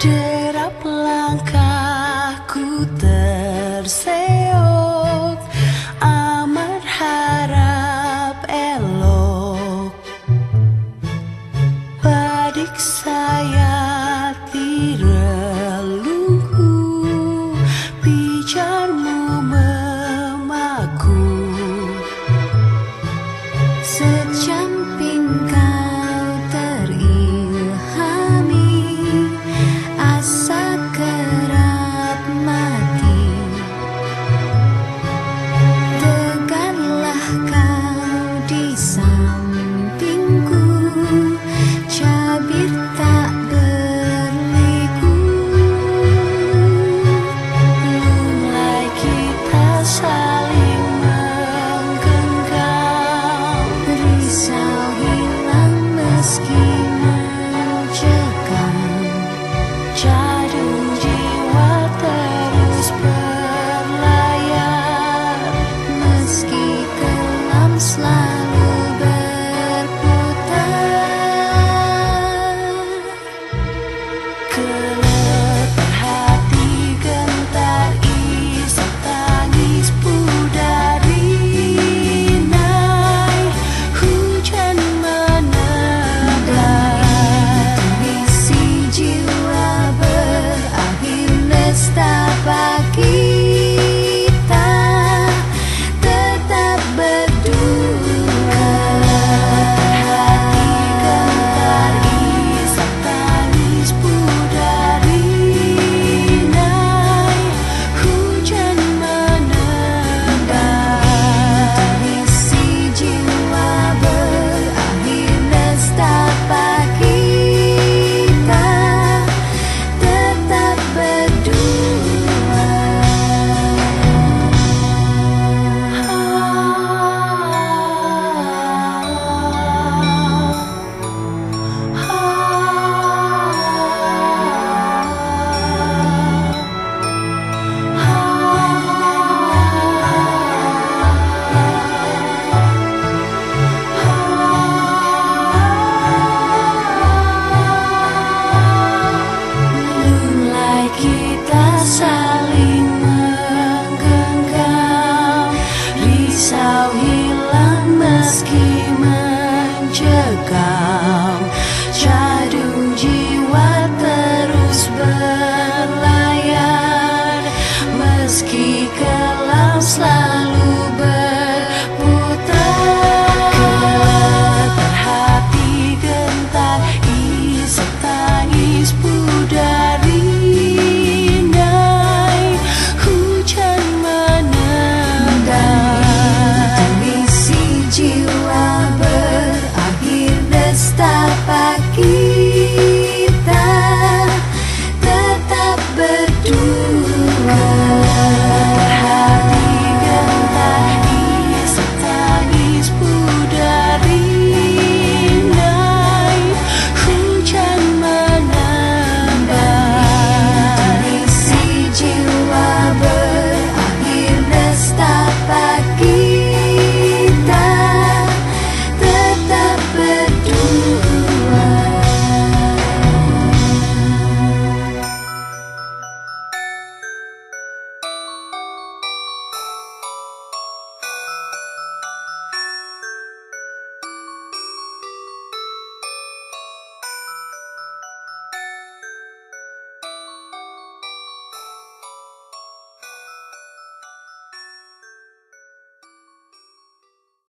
Derap selalu